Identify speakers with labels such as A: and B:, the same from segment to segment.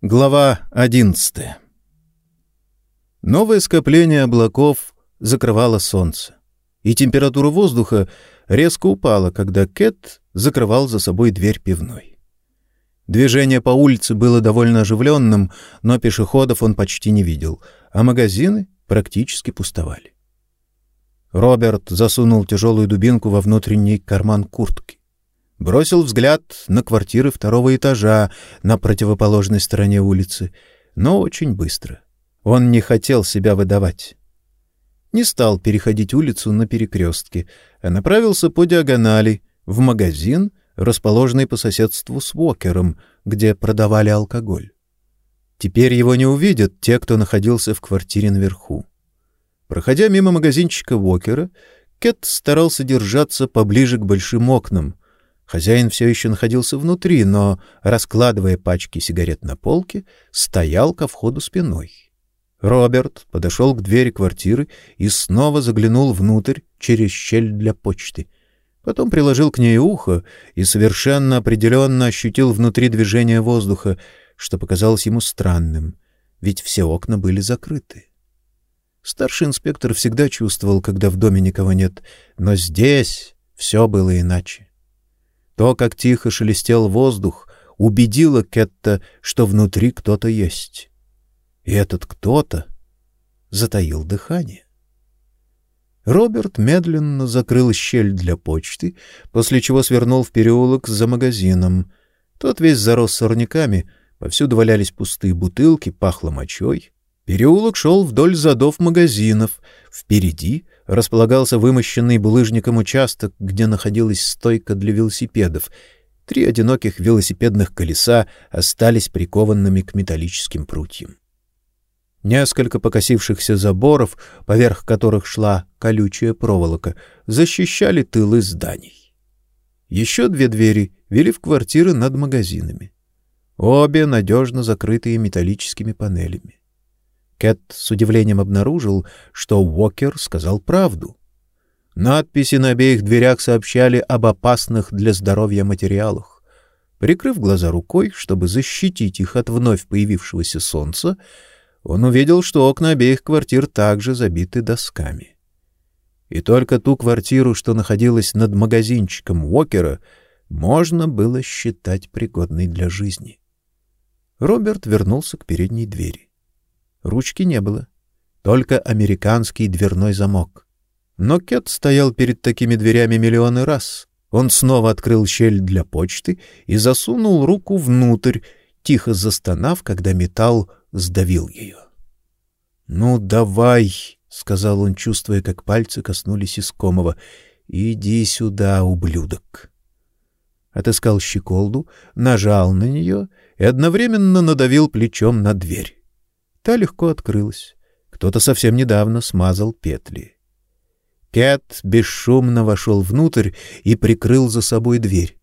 A: Глава 11 Новое скопление облаков закрывало солнце, и температура воздуха резко упала, когда Кэт закрывал за собой дверь пивной. Движение по улице было довольно оживленным, но пешеходов он почти не видел, а магазины практически пустовали. Роберт засунул тяжелую дубинку во внутренний карман куртки бросил взгляд на квартиры второго этажа на противоположной стороне улицы, но очень быстро. Он не хотел себя выдавать. Не стал переходить улицу на перекрестке, а направился по диагонали в магазин, расположенный по соседству с Уокером, где продавали алкоголь. Теперь его не увидят те, кто находился в квартире наверху. Проходя мимо магазинчика Уокера, Кэт старался держаться поближе к большим окнам, Хозяин все еще находился внутри, но, раскладывая пачки сигарет на полке, стоял ко входу спиной. Роберт подошел к двери квартиры и снова заглянул внутрь через щель для почты. Потом приложил к ней ухо и совершенно определенно ощутил внутри движение воздуха, что показалось ему странным, ведь все окна были закрыты. Старший инспектор всегда чувствовал, когда в доме никого нет, но здесь все было иначе. То, как тихо шелестел воздух, убедило Кетта, что внутри кто-то есть. И этот кто-то затаил дыхание. Роберт медленно закрыл щель для почты, после чего свернул в переулок за магазином. Тот весь зарос сорняками, повсюду валялись пустые бутылки, пахло мочой. Переулок шел вдоль задов магазинов. Впереди располагался вымощенный булыжником участок, где находилась стойка для велосипедов. Три одиноких велосипедных колеса остались прикованными к металлическим прутьям. Несколько покосившихся заборов, поверх которых шла колючая проволока, защищали тылы зданий. Еще две двери вели в квартиры над магазинами. Обе надежно закрытые металлическими панелями. Кэт с удивлением обнаружил, что Уокер сказал правду. Надписи на обеих дверях сообщали об опасных для здоровья материалах. Прикрыв глаза рукой, чтобы защитить их от вновь появившегося солнца, он увидел, что окна обеих квартир также забиты досками. И только ту квартиру, что находилась над магазинчиком Уокера, можно было считать пригодной для жизни. Роберт вернулся к передней двери. Ручки не было, только американский дверной замок. Но Кет стоял перед такими дверями миллионы раз. Он снова открыл щель для почты и засунул руку внутрь, тихо застонав, когда металл сдавил ее. "Ну давай", сказал он, чувствуя, как пальцы коснулись искомого. "Иди сюда, ублюдок". Отыскал щеколду, нажал на нее и одновременно надавил плечом на дверь. Та легко открылась. Кто-то совсем недавно смазал петли. Кэт бесшумно вошел внутрь и прикрыл за собой дверь.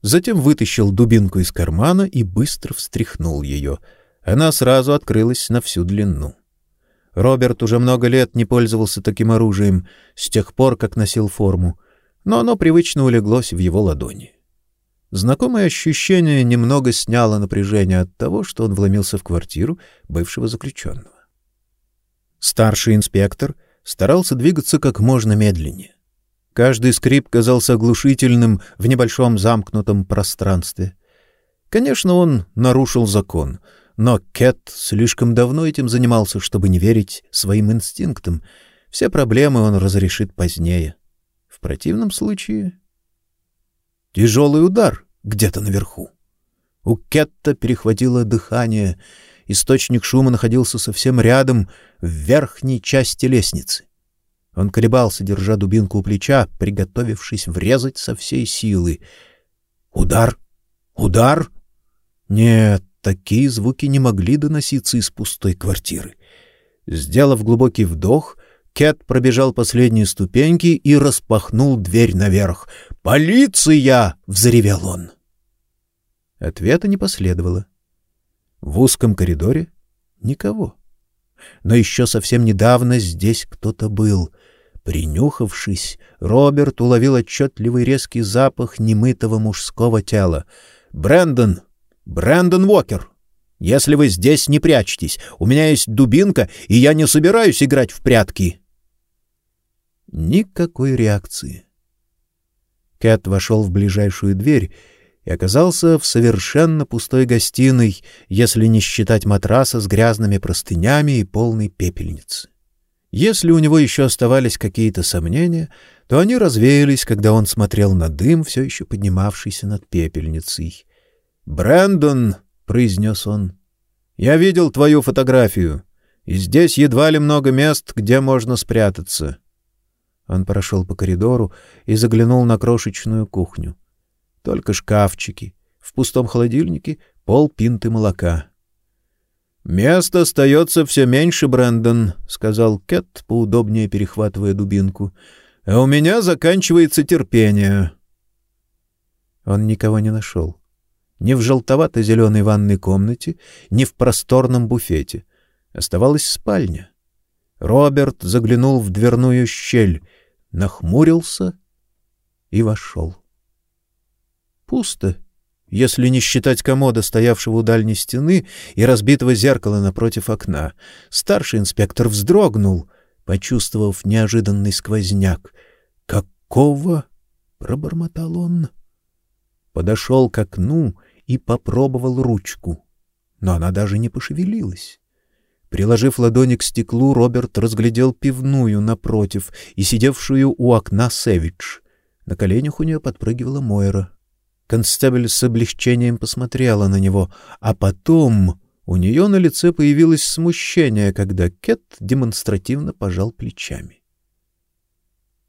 A: Затем вытащил дубинку из кармана и быстро встряхнул ее. Она сразу открылась на всю длину. Роберт уже много лет не пользовался таким оружием, с тех пор, как носил форму, но оно привычно улеглось в его ладони. Знакомое ощущение немного сняло напряжение от того, что он вломился в квартиру бывшего заключенного. Старший инспектор старался двигаться как можно медленнее. Каждый скрип казался оглушительным в небольшом замкнутом пространстве. Конечно, он нарушил закон, но Кэт слишком давно этим занимался, чтобы не верить своим инстинктам. Все проблемы он разрешит позднее. В противном случае Тяжелый удар где-то наверху. У Кетта перехватило дыхание. Источник шума находился совсем рядом, в верхней части лестницы. Он колебался, держа дубинку у плеча, приготовившись врезать со всей силы. Удар! Удар! Нет, такие звуки не могли доноситься из пустой квартиры. Сделав глубокий вдох, Кэт пробежал последние ступеньки и распахнул дверь наверх. «Полиция!» — взревел он. Ответа не последовало. В узком коридоре никого. Но еще совсем недавно здесь кто-то был. Принюхавшись, Роберт уловил отчетливый резкий запах немытого мужского тела. «Брэндон! Брэндон Уокер! Если вы здесь, не прячьтесь. У меня есть дубинка, и я не собираюсь играть в прятки. Никакой реакции. Кэт вошел в ближайшую дверь и оказался в совершенно пустой гостиной, если не считать матраса с грязными простынями и полной пепельницы. Если у него еще оставались какие-то сомнения, то они развеялись, когда он смотрел на дым, все еще поднимавшийся над пепельницей. "Брэндон", произнес он. "Я видел твою фотографию, и здесь едва ли много мест, где можно спрятаться". Он прошел по коридору и заглянул на крошечную кухню. Только шкафчики, в пустом холодильнике пол пинты молока. Место остается все меньше, Брэндон, сказал Кэт, поудобнее перехватывая дубинку. А у меня заканчивается терпение. Он никого не нашел. Ни в желтовато зеленой ванной комнате, ни в просторном буфете. Оставалась спальня. Роберт заглянул в дверную щель, нахмурился и вошел. Пусто если не считать комода, стоявшего у дальней стены, и разбитого зеркала напротив окна. Старший инспектор вздрогнул, почувствовав неожиданный сквозняк. «Какого?» — пробормотал он. Подошел к окну и попробовал ручку, но она даже не пошевелилась. Приложив ладони к стеклу, Роберт разглядел пивную напротив и сидевшую у окна Сэвидж. На коленях у нее подпрыгивала Мойра. Констебль с облегчением посмотрела на него, а потом у нее на лице появилось смущение, когда Кет демонстративно пожал плечами.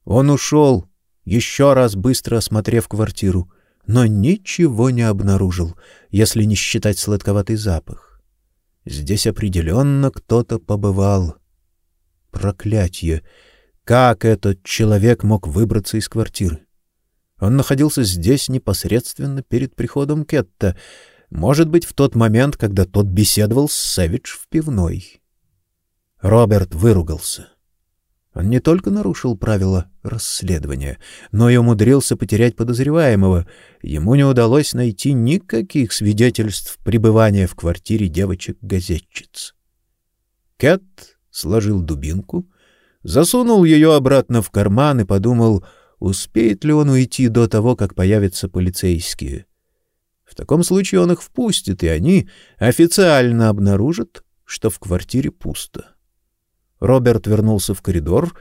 A: Он ушел, еще раз быстро осмотрев квартиру, но ничего не обнаружил, если не считать сладковатый запах. Здесь определенно кто-то побывал. Проклятье! Как этот человек мог выбраться из квартиры? Он находился здесь непосредственно перед приходом Кетта, может быть, в тот момент, когда тот беседовал с Сэвидж в пивной. Роберт выругался. Он не только нарушил правила расследования, но и умудрился потерять подозреваемого. Ему не удалось найти никаких свидетельств пребывания в квартире девочек-газетчиц. Кэт сложил дубинку, засунул ее обратно в карман и подумал — Успеет ли он уйти до того, как появятся полицейские? В таком случае он их впустит, и они официально обнаружат, что в квартире пусто. Роберт вернулся в коридор,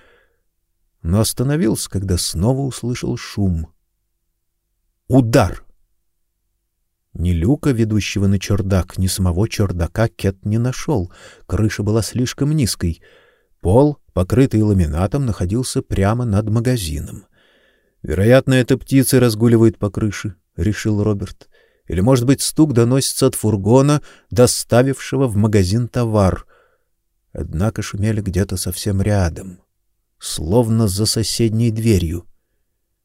A: но остановился, когда снова услышал шум. Удар. Ни люка, ведущего на чердак, ни самого чердака Кет не нашел. Крыша была слишком низкой. Пол, покрытый ламинатом, находился прямо над магазином. Вероятно, это птицы разгуливают по крыше, решил Роберт. Или, может быть, стук доносится от фургона, доставившего в магазин товар. Однако шумели где-то совсем рядом, словно за соседней дверью.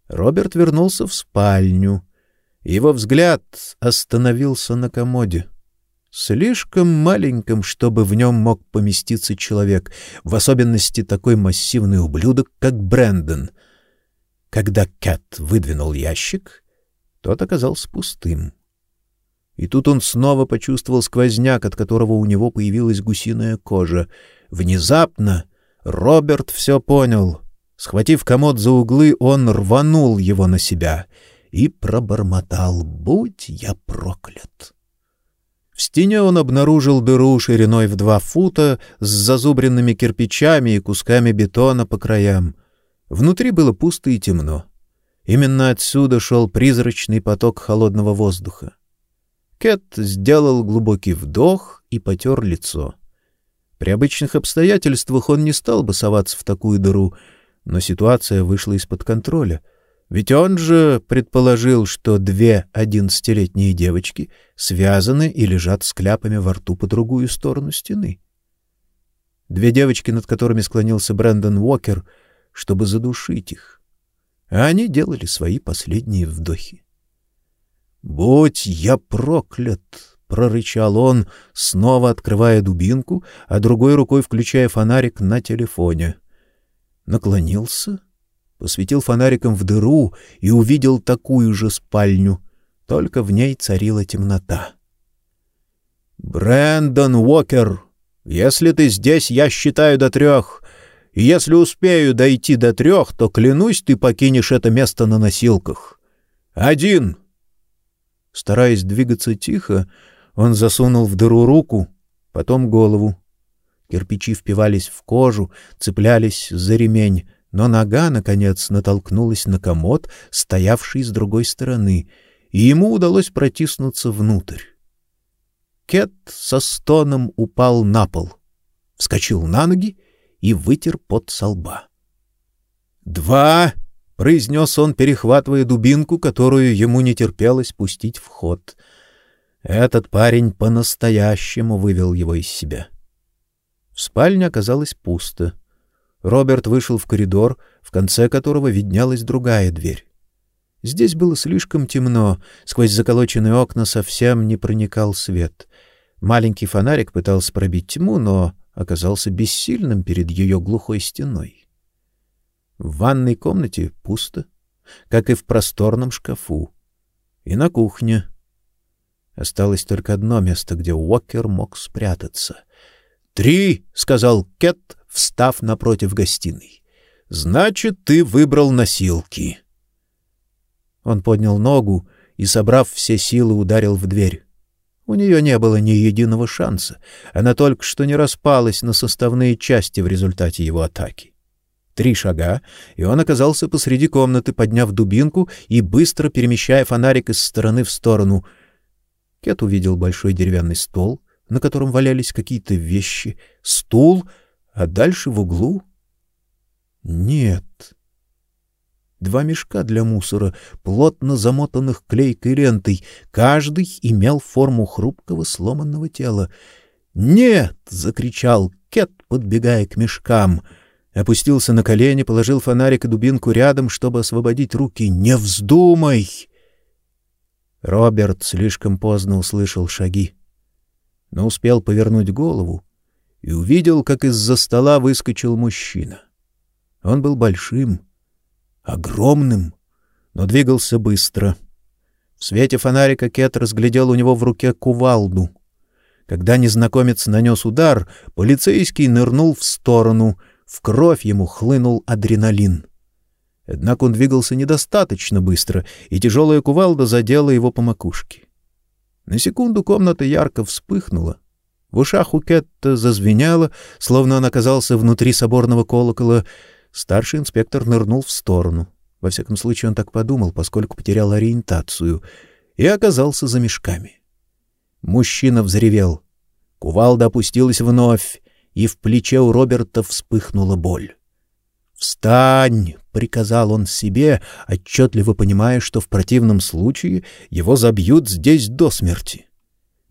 A: Роберт вернулся в спальню. Его взгляд остановился на комоде. Слишком маленьком, чтобы в нем мог поместиться человек, в особенности такой массивный ублюдок, как Брэндон — когда Кэт выдвинул ящик, тот оказался пустым. И тут он снова почувствовал сквозняк, от которого у него появилась гусиная кожа. Внезапно Роберт все понял. Схватив комод за углы, он рванул его на себя и пробормотал: "Будь я проклят!" В стене он обнаружил дыру шириной в два фута с зазубренными кирпичами и кусками бетона по краям. Внутри было пусто и темно. Именно отсюда шел призрачный поток холодного воздуха. Кэт сделал глубокий вдох и потер лицо. При обычных обстоятельствах он не стал бы соваться в такую дыру, но ситуация вышла из-под контроля. Ведь он же предположил, что две одиннадцатилетние девочки связаны и лежат с кляпами во рту по другую сторону стены. Две девочки, над которыми склонился Брэндон Уокер — чтобы задушить их. А они делали свои последние вдохи. «Будь я проклят!» — прорычал он, снова открывая дубинку, а другой рукой включая фонарик на телефоне. Наклонился, посветил фонариком в дыру и увидел такую же спальню, только в ней царила темнота. Брэндон Уокер, если ты здесь, я считаю до трех. И если успею дойти до трех, то, клянусь, ты покинешь это место на носилках. Один!» Стараясь двигаться тихо, он засунул в дыру руку, потом голову. Кирпичи впивались в кожу, цеплялись за ремень, но нога, наконец, натолкнулась на комод, стоявший с другой стороны, и ему удалось протиснуться внутрь. Кет со стоном упал на пол, вскочил на ноги и вытер пот со лба. «Два!» — произнес он, перехватывая дубинку, которую ему не терпелось пустить в ход. Этот парень по-настоящему вывел его из себя. В спальне оказалось пусто. Роберт вышел в коридор, в конце которого виднелась другая дверь. Здесь было слишком темно, сквозь заколоченные окна совсем не проникал свет. Маленький фонарик пытался пробить тьму, но оказался бессильным перед ее глухой стеной. В ванной комнате пусто, как и в просторном шкафу. И на кухне. Осталось только одно место, где Уокер мог спрятаться. «Три!» — сказал Кет, встав напротив гостиной. «Значит, ты выбрал носилки». Он поднял ногу и, собрав все силы, ударил в дверь. У нее не было ни единого шанса. Она только что не распалась на составные части в результате его атаки. Три шага, и он оказался посреди комнаты, подняв дубинку и быстро перемещая фонарик из стороны в сторону. Кет увидел большой деревянный стол, на котором валялись какие-то вещи, стул, а дальше в углу... Нет, два мешка для мусора, плотно замотанных клейкой лентой. Каждый имел форму хрупкого сломанного тела. «Нет!» — закричал Кет, подбегая к мешкам. Опустился на колени, положил фонарик и дубинку рядом, чтобы освободить руки. «Не вздумай!» Роберт слишком поздно услышал шаги, но успел повернуть голову и увидел, как из-за стола выскочил мужчина. Он был большим, огромным, но двигался быстро. В свете фонарика Кет разглядел у него в руке кувалду. Когда незнакомец нанес удар, полицейский нырнул в сторону, в кровь ему хлынул адреналин. Однако он двигался недостаточно быстро, и тяжелая кувалда задела его по макушке. На секунду комната ярко вспыхнула. В ушах у Кетта зазвенело, словно он оказался внутри соборного колокола, Старший инспектор нырнул в сторону. Во всяком случае, он так подумал, поскольку потерял ориентацию, и оказался за мешками. Мужчина взревел. Кувалда опустилась вновь, и в плече у Роберта вспыхнула боль. «Встань!» — приказал он себе, отчетливо понимая, что в противном случае его забьют здесь до смерти.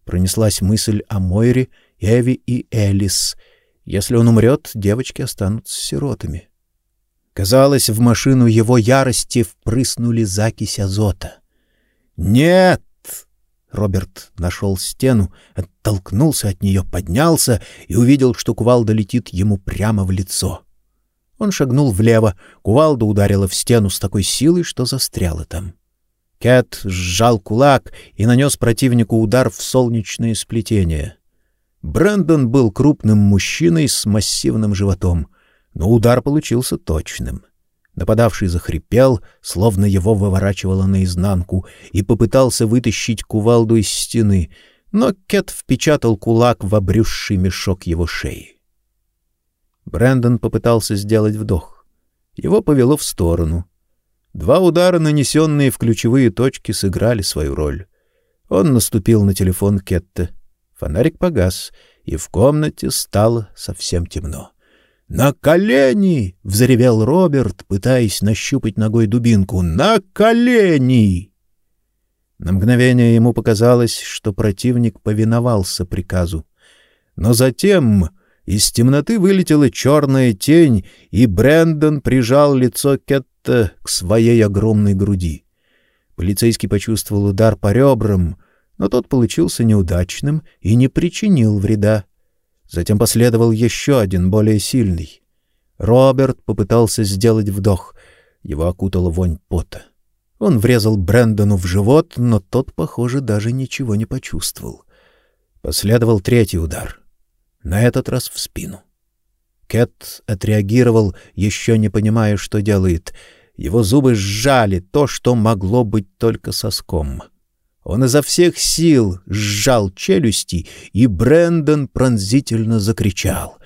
A: Пронеслась мысль о Мойре, Эви и Элис. Если он умрет, девочки останутся сиротами. Казалось, в машину его ярости впрыснули закись азота. «Нет!» Роберт нашел стену, оттолкнулся от нее, поднялся и увидел, что кувалда летит ему прямо в лицо. Он шагнул влево, кувалда ударила в стену с такой силой, что застряла там. Кэт сжал кулак и нанес противнику удар в солнечное сплетение. Брэндон был крупным мужчиной с массивным животом но удар получился точным. Нападавший захрипел, словно его выворачивало наизнанку, и попытался вытащить кувалду из стены, но Кет впечатал кулак в обрюзший мешок его шеи. Брэндон попытался сделать вдох. Его повело в сторону. Два удара, нанесенные в ключевые точки, сыграли свою роль. Он наступил на телефон Кетта. Фонарик погас, и в комнате стало совсем темно. «На колени!» — взревел Роберт, пытаясь нащупать ногой дубинку. «На колени!» На мгновение ему показалось, что противник повиновался приказу. Но затем из темноты вылетела черная тень, и Брэндон прижал лицо Кетта к своей огромной груди. Полицейский почувствовал удар по ребрам, но тот получился неудачным и не причинил вреда. Затем последовал еще один, более сильный. Роберт попытался сделать вдох. Его окутала вонь пота. Он врезал Брэндону в живот, но тот, похоже, даже ничего не почувствовал. Последовал третий удар, на этот раз в спину. Кэт отреагировал, еще не понимая, что делает. Его зубы сжали то, что могло быть только соском. Он изо всех сил сжал челюсти, и Брэндон пронзительно закричал.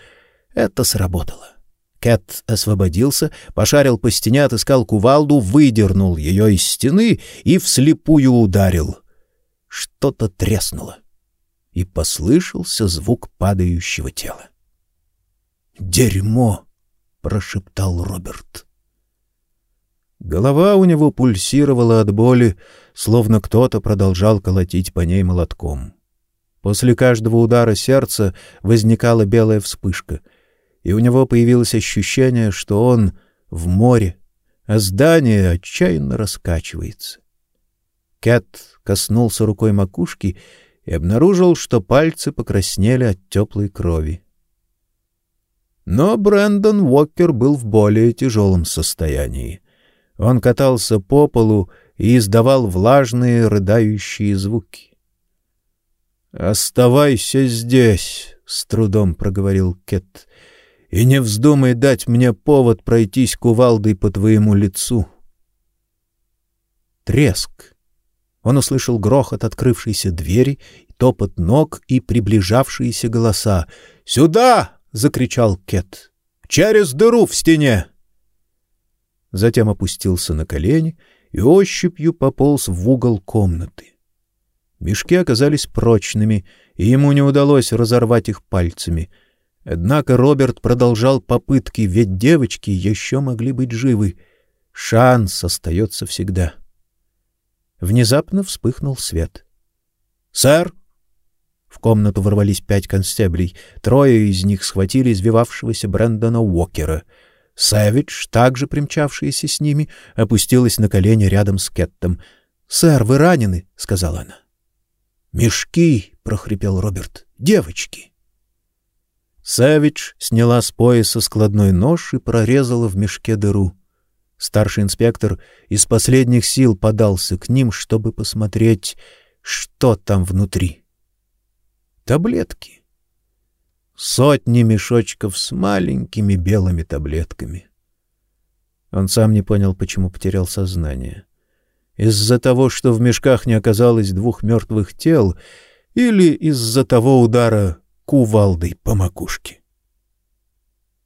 A: Это сработало. Кэт освободился, пошарил по стене, отыскал кувалду, выдернул ее из стены и вслепую ударил. Что-то треснуло, и послышался звук падающего тела. «Дерьмо!» — прошептал Роберт. Голова у него пульсировала от боли, словно кто-то продолжал колотить по ней молотком. После каждого удара сердца возникала белая вспышка, и у него появилось ощущение, что он в море, а здание отчаянно раскачивается. Кэт коснулся рукой макушки и обнаружил, что пальцы покраснели от теплой крови. Но Брэндон Уокер был в более тяжелом состоянии. Он катался по полу и издавал влажные рыдающие звуки. «Оставайся здесь», — с трудом проговорил Кет, — «и не вздумай дать мне повод пройтись кувалдой по твоему лицу». Треск. Он услышал грохот открывшейся двери, топот ног и приближавшиеся голоса. «Сюда!» — закричал Кет. «Через дыру в стене!» Затем опустился на колени и ощупью пополз в угол комнаты. Мешки оказались прочными, и ему не удалось разорвать их пальцами. Однако Роберт продолжал попытки, ведь девочки еще могли быть живы. Шанс остается всегда. Внезапно вспыхнул свет. «Сэр!» В комнату ворвались пять констеблей. Трое из них схватили извивавшегося Брэндона Уокера. Сэвидж, также примчавшаяся с ними, опустилась на колени рядом с Кеттом. «Сэр, вы ранены?» — сказала она. «Мешки!» — прохрипел Роберт. «Девочки!» Сэвидж сняла с пояса складной нож и прорезала в мешке дыру. Старший инспектор из последних сил подался к ним, чтобы посмотреть, что там внутри. Таблетки. Сотни мешочков с маленькими белыми таблетками. Он сам не понял, почему потерял сознание. Из-за того, что в мешках не оказалось двух мертвых тел, или из-за того удара кувалдой по макушке.